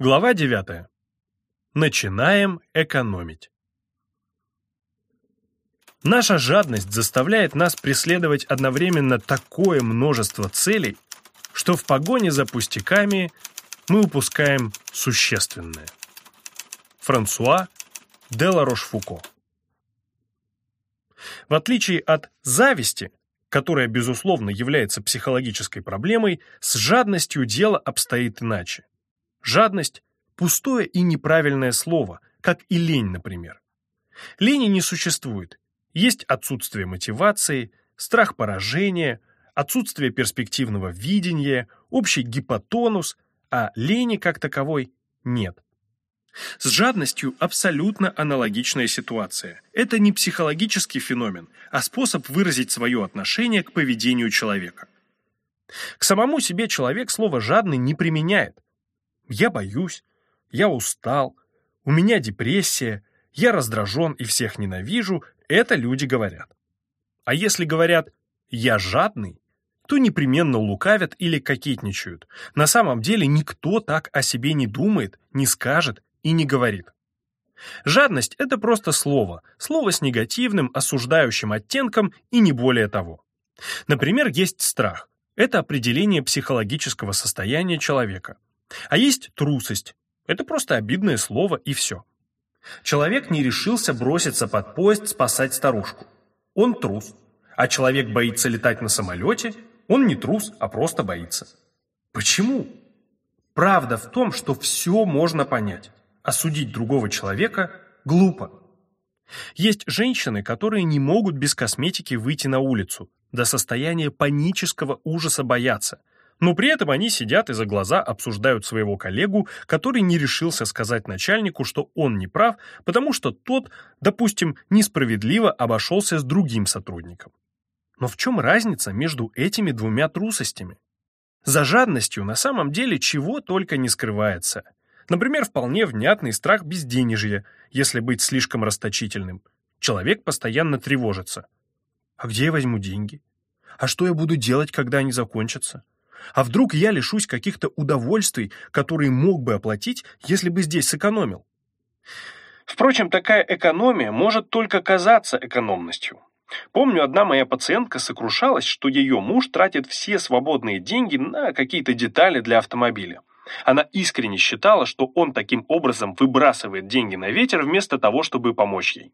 Глава 9. Начинаем экономить. Наша жадность заставляет нас преследовать одновременно такое множество целей, что в погоне за пустяками мы упускаем существенное. Франсуа де Ларош-Фуко В отличие от зависти, которая, безусловно, является психологической проблемой, с жадностью дело обстоит иначе. Жадность – пустое и неправильное слово, как и лень, например. Лени не существует. Есть отсутствие мотивации, страх поражения, отсутствие перспективного видения, общий гипотонус, а лени как таковой нет. С жадностью абсолютно аналогичная ситуация. Это не психологический феномен, а способ выразить свое отношение к поведению человека. К самому себе человек слово «жадный» не применяет, я боюсь, я устал, у меня депрессия, я раздражен и всех ненавижу, это люди говорят. А если говорят «я жадный», то непременно лукавят или кокетничают. На самом деле никто так о себе не думает, не скажет и не говорит. Жадность – это просто слово, слово с негативным, осуждающим оттенком и не более того. Например, есть страх. Это определение психологического состояния человека. А есть трусость. Это просто обидное слово и все. Человек не решился броситься под поезд спасать старушку. Он трус. А человек боится летать на самолете, он не трус, а просто боится. Почему? Правда в том, что все можно понять. Осудить другого человека глупо. Есть женщины, которые не могут без косметики выйти на улицу, до состояния панического ужаса бояться, но при этом они сидят и за глаза обсуждают своего коллегу, который не решился сказать начальнику, что он не прав, потому что тот, допустим, несправедливо обошелся с другим сотрудником. Но в чем разница между этими двумя трусостями? За жадностью на самом деле чего только не скрывается. Например, вполне внятный страх безденежья, если быть слишком расточительным. Человек постоянно тревожится. А где я возьму деньги? А что я буду делать, когда они закончатся? А вдруг я лишусь каких-то удовольствий, которые мог бы оплатить, если бы здесь сэкономил? Впрочем, такая экономия может только казаться экономностью. Помню, одна моя пациентка сокрушалась, что ее муж тратит все свободные деньги на какие-то детали для автомобиля. Она искренне считала, что он таким образом выбрасывает деньги на ветер вместо того, чтобы помочь ей.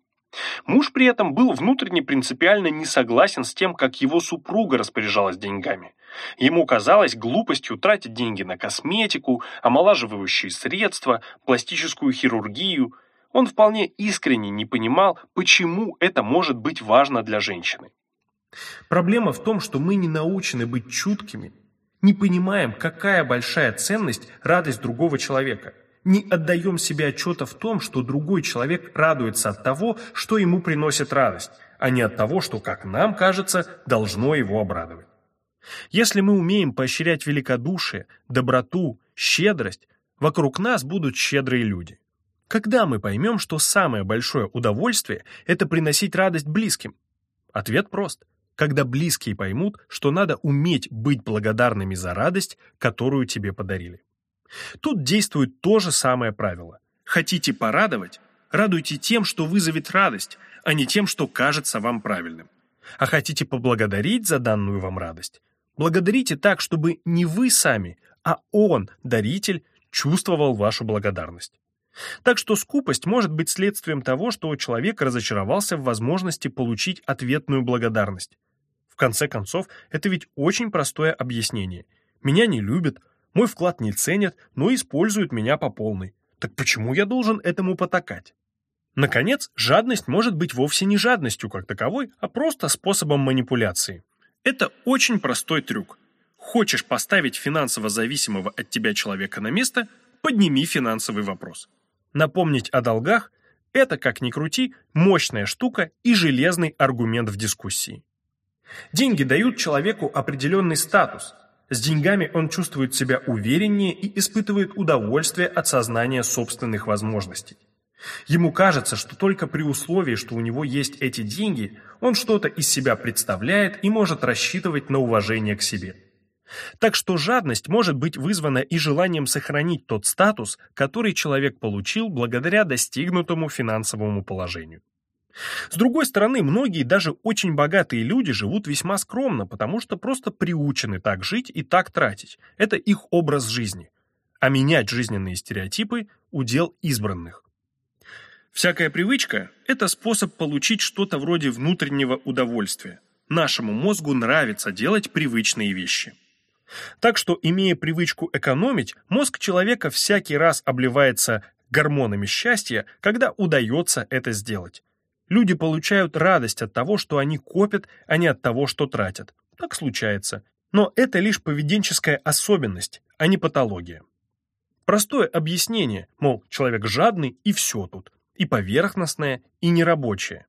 Муж при этом был внутренне принципиально не согласен с тем, как его супруга распоряжалась деньгами. Ему казалось глупостью тратить деньги на косметику, омолаживающие средства, пластическую хирургию. Он вполне искренне не понимал, почему это может быть важно для женщины. Проблема в том, что мы не научены быть чуткими, не понимаем, какая большая ценность радость другого человека – не отдаем себе отчета в том, что другой человек радуется от того, что ему приносит радость, а не от того, что, как нам кажется, должно его обрадовать. Если мы умеем поощрять великодушие, доброту, щедрость, вокруг нас будут щедрые люди. Когда мы поймем, что самое большое удовольствие – это приносить радость близким? Ответ прост. Когда близкие поймут, что надо уметь быть благодарными за радость, которую тебе подарили. Тут действует то же самое правило. Хотите порадовать? Радуйте тем, что вызовет радость, а не тем, что кажется вам правильным. А хотите поблагодарить за данную вам радость? Благодарите так, чтобы не вы сами, а он, даритель, чувствовал вашу благодарность. Так что скупость может быть следствием того, что человек разочаровался в возможности получить ответную благодарность. В конце концов, это ведь очень простое объяснение. Меня не любят, мой вклад не ценят, но используют меня по полной. Так почему я должен этому потакать? Наконец, жадность может быть вовсе не жадностью как таковой, а просто способом манипуляции. Это очень простой трюк. Хочешь поставить финансово зависимого от тебя человека на место – подними финансовый вопрос. Напомнить о долгах – это, как ни крути, мощная штука и железный аргумент в дискуссии. Деньги дают человеку определенный статус, с деньгами он чувствует себя увереннее и испытывает удовольствие от сознания собственных возможностей. Ему кажется, что только при условии, что у него есть эти деньги, он что-то из себя представляет и может рассчитывать на уважение к себе. Так что жадность может быть вызвана и желанием сохранить тот статус, который человек получил благодаря достигнутому финансовому положению. С другой стороны, многие даже очень богатые люди живут весьма скромно, потому что просто приучены так жить и так тратить. Это их образ жизни. А менять жизненные стереотипы – удел избранных. Всякая привычка – это способ получить что-то вроде внутреннего удовольствия. Нашему мозгу нравится делать привычные вещи. Так что, имея привычку экономить, мозг человека всякий раз обливается гормонами счастья, когда удается это сделать. Люди получают радость от того, что они копят, а не от того, что тратят. Так случается. Но это лишь поведенческая особенность, а не патология. Простое объяснение, мол, человек жадный и все тут, и поверхностное, и нерабочее.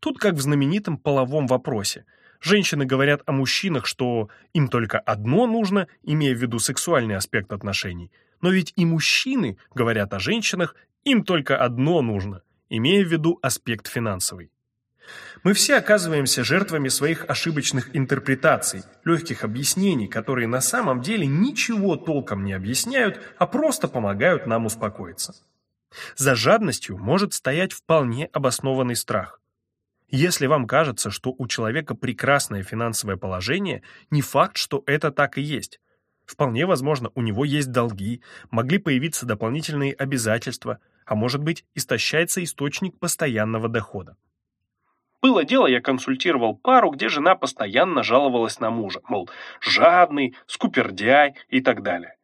Тут как в знаменитом половом вопросе. Женщины говорят о мужчинах, что им только одно нужно, имея в виду сексуальный аспект отношений. Но ведь и мужчины говорят о женщинах, им только одно нужно – имея в виду аспект финансовый. Мы все оказываемся жертвами своих ошибочных интерпретаций, легких объяснений, которые на самом деле ничего толком не объясняют, а просто помогают нам успокоиться. За жадностью может стоять вполне обоснованный страх. Если вам кажется, что у человека прекрасное финансовое положение, не факт, что это так и есть. Вполне возможно, у него есть долги, могли появиться дополнительные обязательства – а может быть, истощается источник постоянного дохода. Было дело, я консультировал пару, где жена постоянно жаловалась на мужа, мол, жадный, скупердяй и так далее.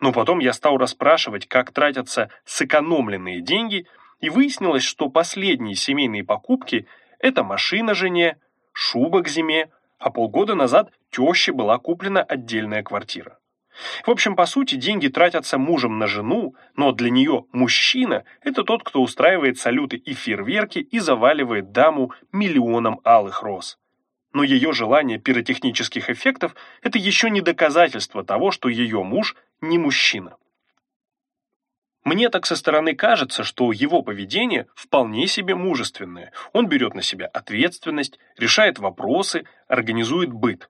Но потом я стал расспрашивать, как тратятся сэкономленные деньги, и выяснилось, что последние семейные покупки – это машина жене, шуба к зиме, а полгода назад теще была куплена отдельная квартира. В общем, по сути, деньги тратятся мужем на жену, но для нее мужчина – это тот, кто устраивает салюты и фейерверки и заваливает даму миллионом алых роз. Но ее желание пиротехнических эффектов – это еще не доказательство того, что ее муж не мужчина. Мне так со стороны кажется, что его поведение вполне себе мужественное. Он берет на себя ответственность, решает вопросы, организует быт.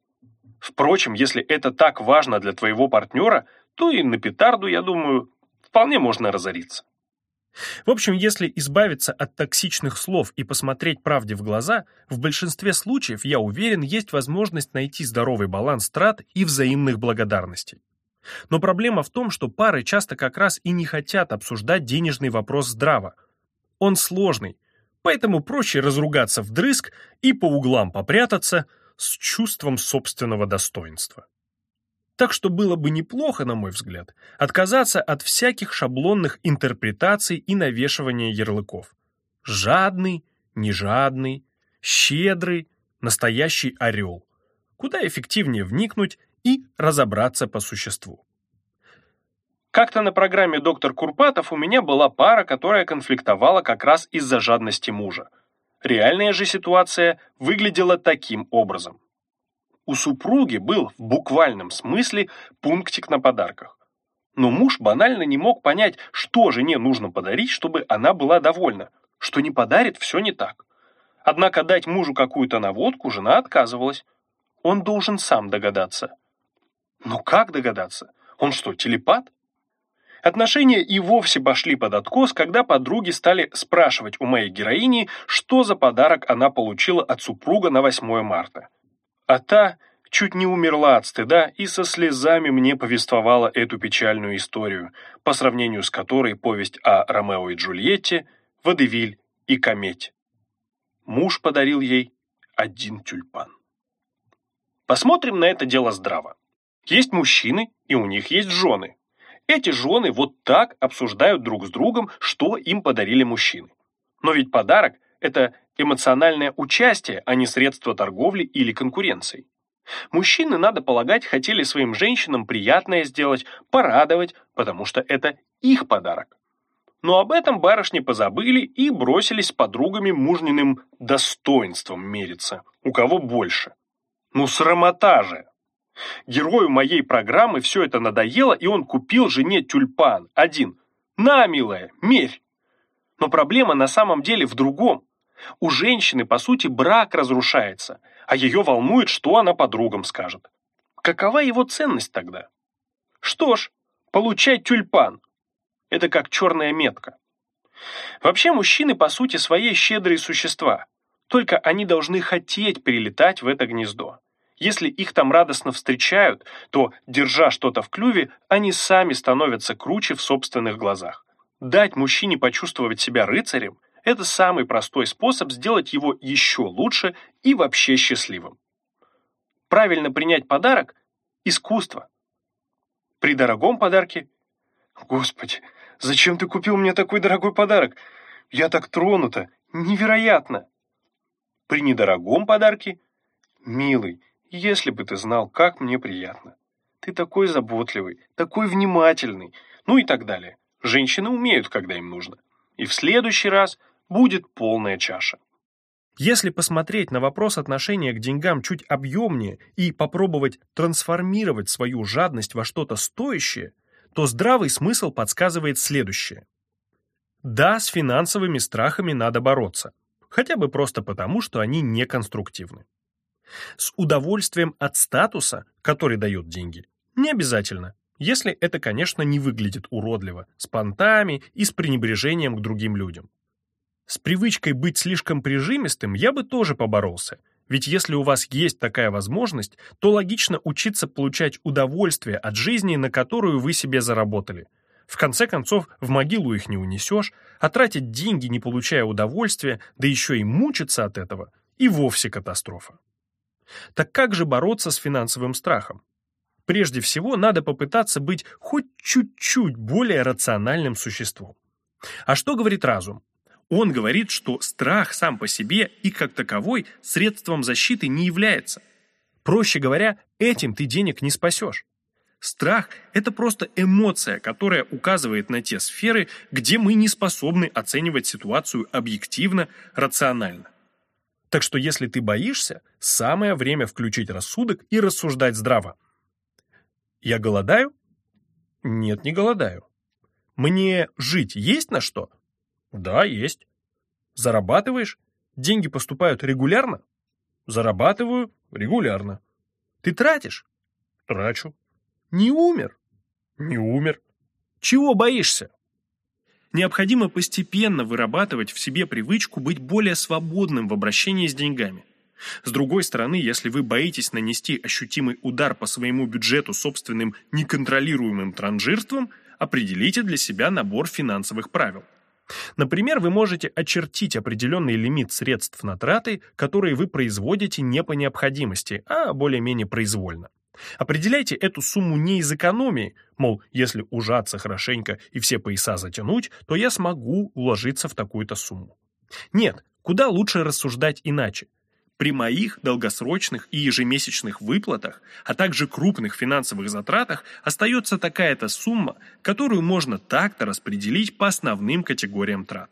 Впрочем, если это так важно для твоего партнера, то и на петарду, я думаю, вполне можно разориться. В общем, если избавиться от токсичных слов и посмотреть правде в глаза, в большинстве случаев, я уверен, есть возможность найти здоровый баланс трат и взаимных благодарностей. Но проблема в том, что пары часто как раз и не хотят обсуждать денежный вопрос здраво. Он сложный, поэтому проще разругаться вдрызг и по углам попрятаться – с чувством собственного достоинства. Так что было бы неплохо, на мой взгляд, отказаться от всяких шаблонных интерпретаций и навешивания ярлыков. Жадный, нежадный, щедрый, настоящий орел. Куда эффективнее вникнуть и разобраться по существу. Как-то на программе «Доктор Курпатов» у меня была пара, которая конфликтовала как раз из-за жадности мужа. Реальная же ситуация выглядела таким образом. У супруги был в буквальном смысле пунктик на подарках. Но муж банально не мог понять, что жене нужно подарить, чтобы она была довольна. Что не подарит, все не так. Однако дать мужу какую-то наводку жена отказывалась. Он должен сам догадаться. Но как догадаться? Он что, телепат? Отношения и вовсе пошли под откос, когда подруги стали спрашивать у моей героини, что за подарок она получила от супруга на 8 марта. А та чуть не умерла от стыда и со слезами мне повествовала эту печальную историю, по сравнению с которой повесть о Ромео и Джульетте, Водевиль и Кометь. Муж подарил ей один тюльпан. Посмотрим на это дело здраво. Есть мужчины, и у них есть жены. Эти жены вот так обсуждают друг с другом, что им подарили мужчины. Но ведь подарок – это эмоциональное участие, а не средство торговли или конкуренции. Мужчины, надо полагать, хотели своим женщинам приятное сделать, порадовать, потому что это их подарок. Но об этом барышни позабыли и бросились с подругами мужниным достоинством мериться. У кого больше? Ну, срамота же! Герою моей программы все это надоело, и он купил жене тюльпан. Один. На, милая, мерь. Но проблема на самом деле в другом. У женщины, по сути, брак разрушается, а ее волнует, что она подругам скажет. какова его ценность тогда? Что ж, получать тюльпан. Это как черная метка. Вообще мужчины по сути своей щедрые существа, только они должны хотеть прилетать в это гнездо. Если их там радостно встречают, то, держа что-то в клюве, они сами становятся круче в собственных глазах. Дать мужчине почувствовать себя рыцарем – это самый простой способ сделать его еще лучше и вообще счастливым. Правильно принять подарок – искусство. При дорогом подарке – Господи, зачем ты купил мне такой дорогой подарок? Я так тронута, невероятно. При недорогом подарке – Милый, если бы ты знал, как мне приятно. Ты такой заботливый, такой внимательный, ну и так далее. Женщины умеют, когда им нужно. И в следующий раз будет полная чаша. Если посмотреть на вопрос отношения к деньгам чуть объемнее и попробовать трансформировать свою жадность во что-то стоящее, то здравый смысл подсказывает следующее. Да, с финансовыми страхами надо бороться, хотя бы просто потому, что они неконструктивны. С удовольствием от статуса, который дает деньги, не обязательно, если это, конечно, не выглядит уродливо, с понтами и с пренебрежением к другим людям. С привычкой быть слишком прижимистым я бы тоже поборолся, ведь если у вас есть такая возможность, то логично учиться получать удовольствие от жизни, на которую вы себе заработали. В конце концов, в могилу их не унесешь, а тратить деньги, не получая удовольствия, да еще и мучиться от этого, и вовсе катастрофа. Так как же бороться с финансовым страхом? Прежде всего, надо попытаться быть хоть чуть-чуть более рациональным существом. А что говорит разум? Он говорит, что страх сам по себе и как таковой средством защиты не является. Проще говоря, этим ты денег не спасешь. Страх – это просто эмоция, которая указывает на те сферы, где мы не способны оценивать ситуацию объективно, рационально. Так что если ты боишься, самое время включить рассудок и рассуждать здраво. Я голодаю? Нет, не голодаю. Мне жить есть на что? Да, есть. Зарабатываешь? Деньги поступают регулярно? Зарабатываю регулярно. Ты тратишь? Трачу. Не умер? Не умер. Чего боишься? Необходимо постепенно вырабатывать в себе привычку быть более свободным в обращении с деньгами. С другой стороны, если вы боитесь нанести ощутимый удар по своему бюджету собственным неконтролируемым транжирством, определите для себя набор финансовых правил. Например, вы можете очертить определенный лимит средств на траты, которые вы производите не по необходимости, а более-менее произвольно. Определяйте эту сумму не из экономии, мол, если ужаться хорошенько и все пояса затянуть, то я смогу уложиться в такую-то сумму. Нет, куда лучше рассуждать иначе. При моих долгосрочных и ежемесячных выплатах, а также крупных финансовых затратах остается такая-то сумма, которую можно так-то распределить по основным категориям трат.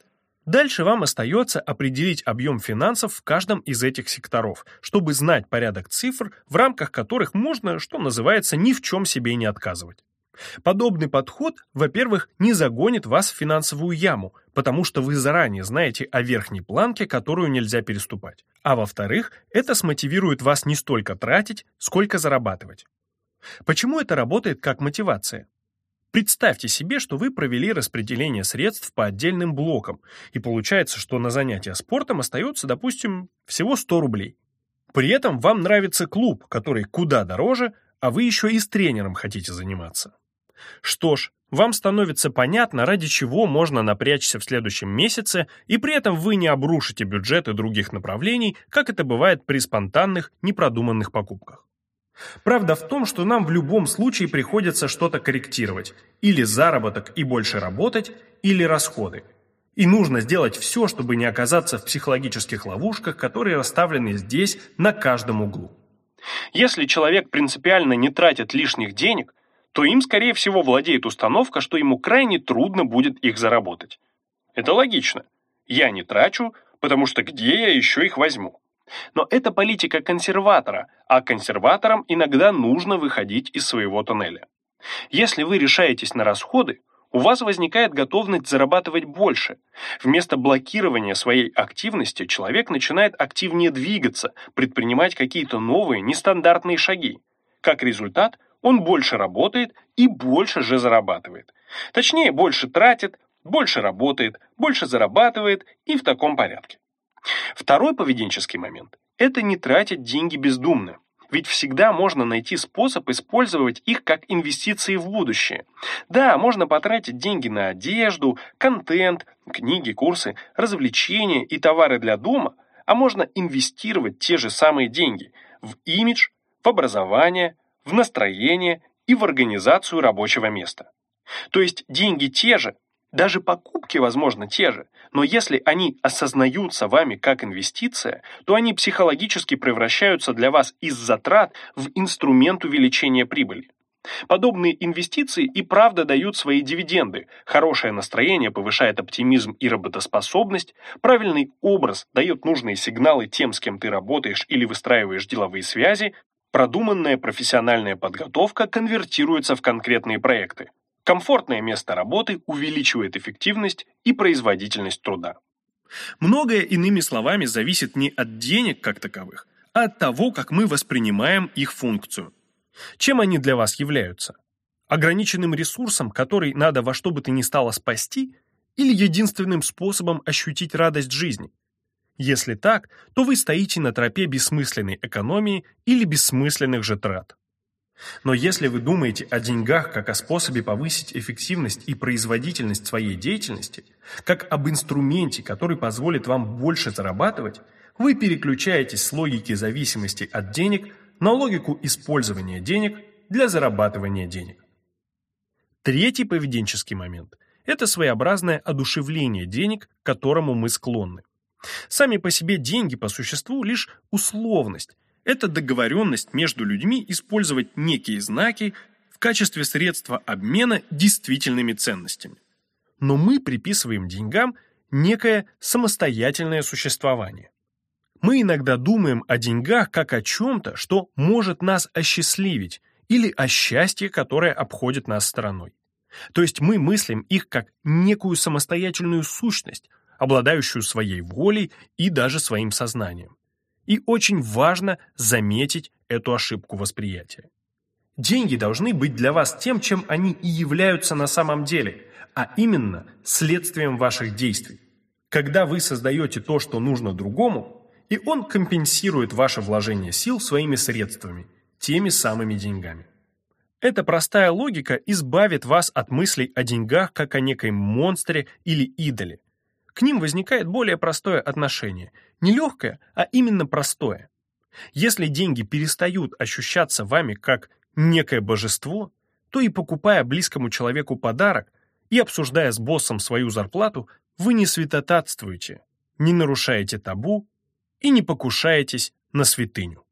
Дальше вам остается определить объем финансов в каждом из этих секторов, чтобы знать порядок цифр, в рамках которых можно, что называется, ни в чем себе не отказывать. Подобный подход, во-первых, не загонит вас в финансовую яму, потому что вы заранее знаете о верхней планке, которую нельзя переступать. А во-вторых, это смотивирует вас не столько тратить, сколько зарабатывать. Почему это работает как мотивация? Представьте себе, что вы провели распределение средств по отдельным блокам, и получается, что на занятия спортом остается, допустим, всего 100 рублей. При этом вам нравится клуб, который куда дороже, а вы еще и с тренером хотите заниматься. Что ж, вам становится понятно, ради чего можно напрячься в следующем месяце, и при этом вы не обрушите бюджеты других направлений, как это бывает при спонтанных, непродуманных покупках. Правда в том, что нам в любом случае приходится что-то корректировать. Или заработок и больше работать, или расходы. И нужно сделать все, чтобы не оказаться в психологических ловушках, которые расставлены здесь, на каждом углу. Если человек принципиально не тратит лишних денег, то им, скорее всего, владеет установка, что ему крайне трудно будет их заработать. Это логично. Я не трачу, потому что где я еще их возьму? Но это политика консерватора, а консерваторам иногда нужно выходить из своего тоннеля. Если вы решаетесь на расходы, у вас возникает готовность зарабатывать больше. Вместо блокирования своей активности человек начинает активнее двигаться, предпринимать какие-то новые, нестандартные шаги. Как результат, он больше работает и больше же зарабатывает. Точнее, больше тратит, больше работает, больше зарабатывает и в таком порядке. Второй поведенческий момент – это не тратить деньги бездумно. Ведь всегда можно найти способ использовать их как инвестиции в будущее. Да, можно потратить деньги на одежду, контент, книги, курсы, развлечения и товары для дома, а можно инвестировать те же самые деньги в имидж, в образование, в настроение и в организацию рабочего места. То есть деньги те же, даже покупки, возможно, те же, но если они осознаются вами как инвестиция, то они психологически превращаются для вас из затрат в инструмент увеличения прибыли. Подобные инвестиции и правда дают свои дивиденды. Хорошее настроение повышает оптимизм и работоспособность, правильный образ дает нужные сигналы тем, с кем ты работаешь или выстраиваешь деловые связи, продуманная профессиональная подготовка конвертируется в конкретные проекты. Комфортное место работы увеличивает эффективность и производительность труда. Многое, иными словами, зависит не от денег как таковых, а от того, как мы воспринимаем их функцию. Чем они для вас являются? Ограниченным ресурсом, который надо во что бы то ни стало спасти, или единственным способом ощутить радость жизни? Если так, то вы стоите на тропе бессмысленной экономии или бессмысленных же трат. Но если вы думаете о деньгах как о способе повысить эффективность и производительность своей деятельности, как об инструменте, который позволит вам больше зарабатывать, вы переключаетесь с логики зависимости от денег на логику использования денег для зарабатывания денег. Третий поведенческий момент – это своеобразное одушевление денег, к которому мы склонны. Сами по себе деньги по существу лишь условность, это договоренность между людьми использовать некие знаки в качестве средства обмена действительными ценностями. Но мы приписываем деньгам некое самостоятельное существование. Мы иногда думаем о деньгах как о чем-то, что может нас осчастливить, или о счастье, которое обходит нас стороной. То есть мы мыслим их как некую самостоятельную сущность, обладающую своей волей и даже своим сознанием. И очень важно заметить эту ошибку восприятия. Деньги должны быть для вас тем, чем они и являются на самом деле, а именно следствием ваших действий. Когда вы создаете то, что нужно другому, и он компенсирует ваше вложение сил своими средствами, теми самыми деньгами. Эта простая логика избавит вас от мыслей о деньгах как о некой монстре или идоле, к ним возникает более простое отношение. Не легкое, а именно простое. Если деньги перестают ощущаться вами как некое божество, то и покупая близкому человеку подарок и обсуждая с боссом свою зарплату, вы не святотатствуете, не нарушаете табу и не покушаетесь на святыню.